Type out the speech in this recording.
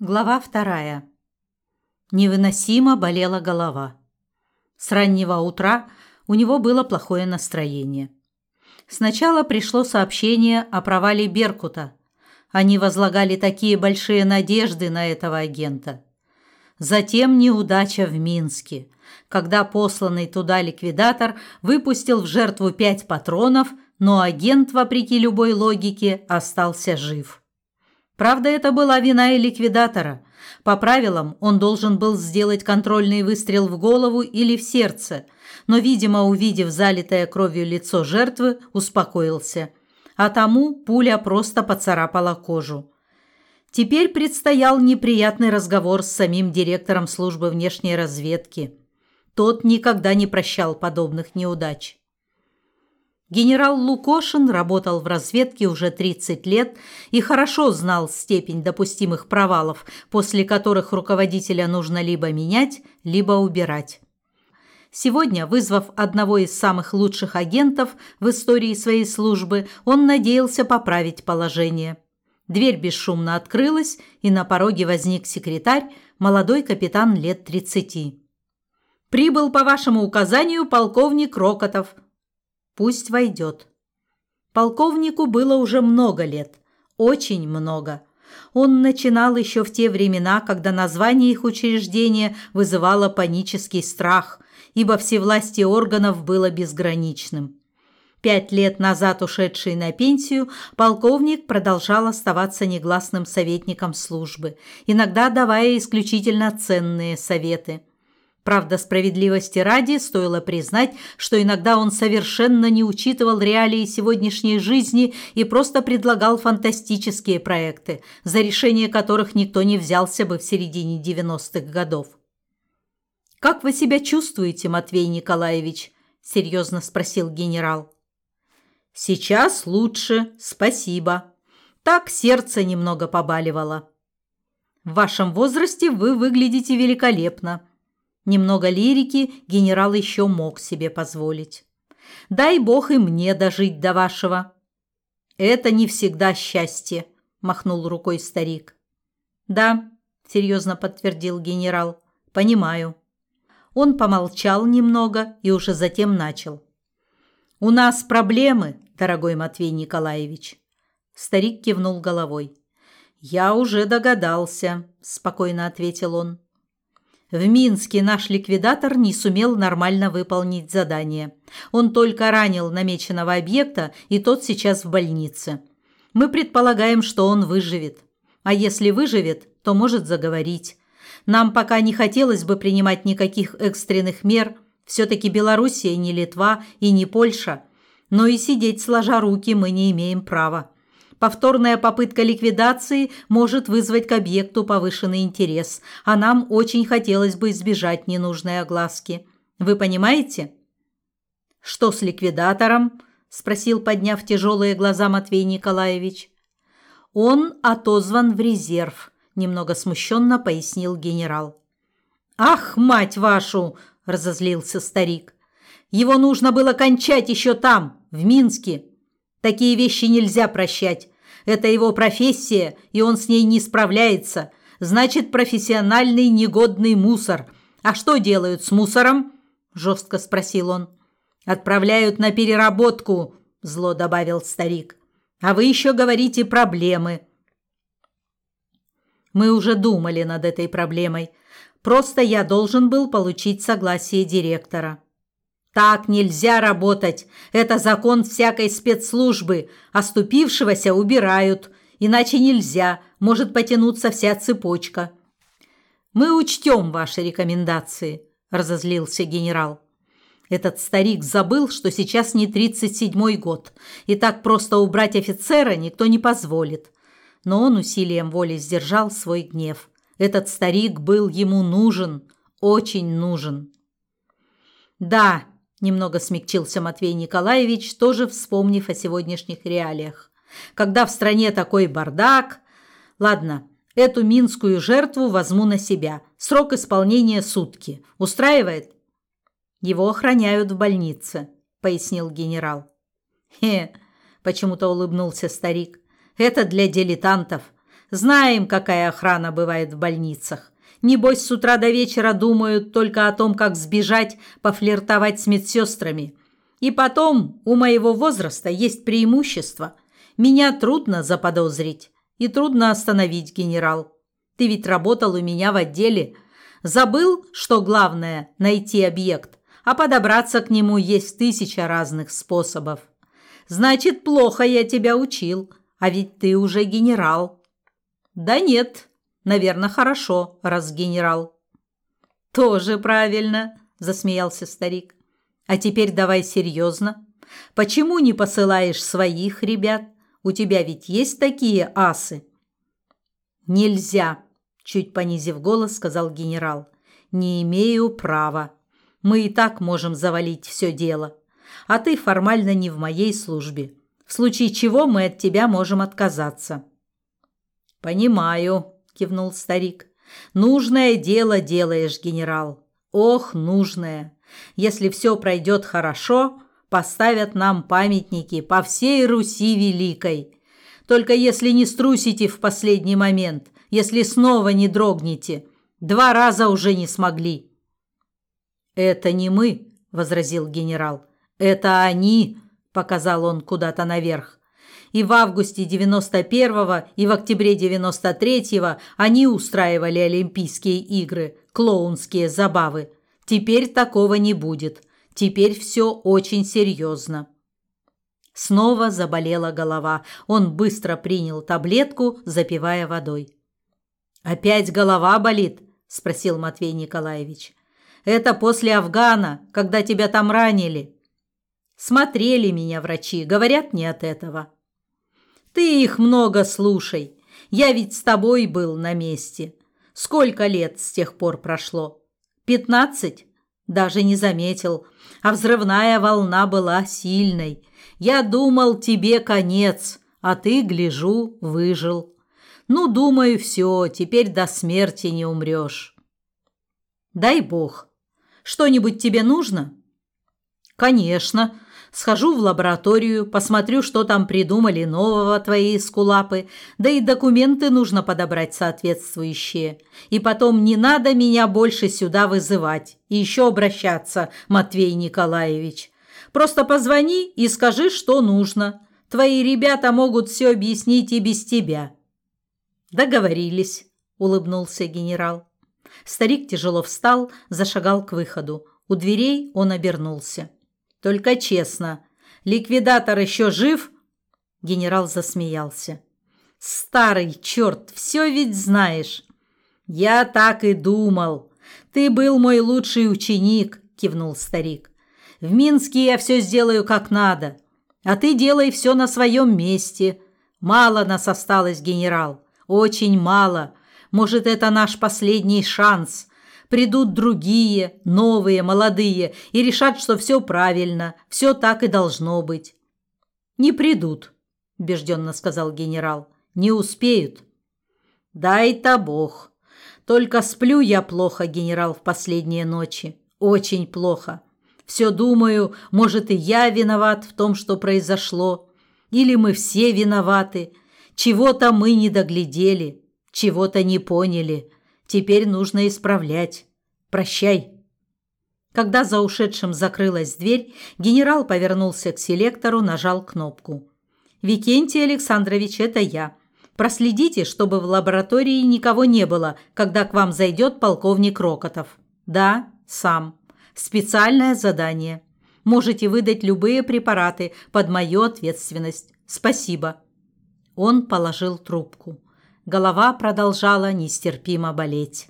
Глава вторая. Невыносимо болела голова. С раннего утра у него было плохое настроение. Сначала пришло сообщение о провале Беркута. Они возлагали такие большие надежды на этого агента. Затем неудача в Минске, когда посланный туда ликвидатор выпустил в жертву пять патронов, но агент, вопреки любой логике, остался жив. Правда, это была вина и ликвидатора. По правилам, он должен был сделать контрольный выстрел в голову или в сердце, но, видимо, увидев залитое кровью лицо жертвы, успокоился. А тому пуля просто поцарапала кожу. Теперь предстоял неприятный разговор с самим директором службы внешней разведки. Тот никогда не прощал подобных неудач. Генерал Лукошин работал в разведке уже 30 лет и хорошо знал степень допустимых провалов, после которых руководителя нужно либо менять, либо убирать. Сегодня, вызвав одного из самых лучших агентов в истории своей службы, он надеялся поправить положение. Дверь бесшумно открылась, и на пороге возник секретарь, молодой капитан лет 30. «Прибыл по вашему указанию полковник Рокотов», Пусть войдет. Полковнику было уже много лет, очень много. Он начинал еще в те времена, когда название их учреждения вызывало панический страх, ибо всевластие органов было безграничным. Пять лет назад ушедший на пенсию, полковник продолжал оставаться негласным советником службы, иногда давая исключительно ценные советы. Правда, справедливости ради стоило признать, что иногда он совершенно не учитывал реалии сегодняшней жизни и просто предлагал фантастические проекты, за решение которых никто не взялся бы в середине 90-х годов. «Как вы себя чувствуете, Матвей Николаевич?» – серьезно спросил генерал. «Сейчас лучше, спасибо. Так сердце немного побаливало». «В вашем возрасте вы выглядите великолепно», Немного лирики генерал еще мог себе позволить. «Дай бог и мне дожить до вашего». «Это не всегда счастье», – махнул рукой старик. «Да», – серьезно подтвердил генерал, – «понимаю». Он помолчал немного и уже затем начал. «У нас проблемы, дорогой Матвей Николаевич». Старик кивнул головой. «Я уже догадался», – спокойно ответил он. В Минске наш ликвидатор не сумел нормально выполнить задание. Он только ранил намеченного объекта, и тот сейчас в больнице. Мы предполагаем, что он выживет. А если выживет, то может заговорить. Нам пока не хотелось бы принимать никаких экстренных мер. Все-таки Белоруссия не Литва и не Польша. Но и сидеть сложа руки мы не имеем права. Повторная попытка ликвидации может вызвать к объекту повышенный интерес, а нам очень хотелось бы избежать ненужной огласки. Вы понимаете? Что с ликвидатором? спросил, подняв тяжелые глаза Матвей Николаевич. Он отозван в резерв, немного смущенно пояснил генерал. Ах, мать вашу, разозлился старик. Его нужно было кончать еще там, в Минске. Такие вещи нельзя прощать. Это его профессия, и он с ней не справляется. Значит, профессиональный негодный мусор. А что делают с мусором? жестко спросил он. Отправляют на переработку, зло добавил старик. А вы еще говорите проблемы. Мы уже думали над этой проблемой. Просто я должен был получить согласие директора. Так нельзя работать. Это закон всякой спецслужбы. Оступившегося убирают. Иначе нельзя. Может потянуться вся цепочка. Мы учтем ваши рекомендации, разозлился генерал. Этот старик забыл, что сейчас не 37-й год, и так просто убрать офицера никто не позволит. Но он усилием воли сдержал свой гнев. Этот старик был ему нужен, очень нужен. Да, Немного смягчился Матвей Николаевич, тоже вспомнив о сегодняшних реалиях. Когда в стране такой бардак... Ладно, эту минскую жертву возьму на себя. Срок исполнения сутки. Устраивает? Его охраняют в больнице, пояснил генерал. Хе, почему-то улыбнулся старик. Это для дилетантов. Знаем, какая охрана бывает в больницах. Небось, с утра до вечера думают только о том, как сбежать, пофлиртовать с медсестрами. И потом, у моего возраста есть преимущество. Меня трудно заподозрить и трудно остановить, генерал. Ты ведь работал у меня в отделе. Забыл, что главное – найти объект, а подобраться к нему есть тысяча разных способов. Значит, плохо я тебя учил, а ведь ты уже генерал. Да нет, наверное, хорошо, раз генерал. Тоже правильно, засмеялся старик. А теперь давай серьезно. Почему не посылаешь своих ребят? У тебя ведь есть такие асы. Нельзя, чуть понизив голос, сказал генерал. Не имею права. Мы и так можем завалить все дело. А ты формально не в моей службе. В случае чего мы от тебя можем отказаться. Понимаю, кивнул старик. Нужное дело делаешь, генерал. Ох, нужное. Если все пройдет хорошо, поставят нам памятники по всей Руси великой. Только если не струсите в последний момент, если снова не дрогнете. Два раза уже не смогли. Это не мы, возразил генерал. Это они, показал он куда-то наверх. И в августе 91-го, и в октябре 93-го они устраивали Олимпийские игры, клоунские забавы. Теперь такого не будет. Теперь все очень серьезно. Снова заболела голова. Он быстро принял таблетку, запивая водой. «Опять голова болит?» – спросил Матвей Николаевич. «Это после Афгана, когда тебя там ранили». «Смотрели меня врачи, говорят не от этого». «Ты их много слушай. Я ведь с тобой был на месте. Сколько лет с тех пор прошло? Пятнадцать?» Даже не заметил. А взрывная волна была сильной. Я думал, тебе конец, а ты, гляжу, выжил. Ну, думаю, все, теперь до смерти не умрешь. Дай бог. Что-нибудь тебе нужно? Конечно. Схожу в лабораторию, посмотрю, что там придумали нового твои скулапы, да и документы нужно подобрать соответствующие. И потом не надо меня больше сюда вызывать и еще обращаться, Матвей Николаевич. Просто позвони и скажи, что нужно. Твои ребята могут все объяснить и без тебя. Договорились, улыбнулся генерал. Старик тяжело встал, зашагал к выходу. У дверей он обернулся. Только честно, ликвидатор еще жив? Генерал засмеялся. Старый черт, все ведь знаешь. Я так и думал. Ты был мой лучший ученик, кивнул старик. В Минске я все сделаю как надо, а ты делай все на своем месте. Мало нас осталось, генерал. Очень мало. Может, это наш последний шанс. Придут другие, новые, молодые, и решат, что все правильно, все так и должно быть. Не придут, убежденно сказал генерал. Не успеют. Дай-то бог. Только сплю я плохо, генерал, в последние ночи. Очень плохо. Все думаю, может, и я виноват в том, что произошло. Или мы все виноваты. Чего-то мы не доглядели, чего-то не поняли. Теперь нужно исправлять. Прощай. Когда за ушедшим закрылась дверь, генерал повернулся к селектору, нажал кнопку. «Викентий Александрович, это я. Проследите, чтобы в лаборатории никого не было, когда к вам зайдет полковник Рокотов. Да, сам. Специальное задание. Можете выдать любые препараты под мою ответственность. Спасибо». Он положил трубку. Голова продолжала нестерпимо болеть.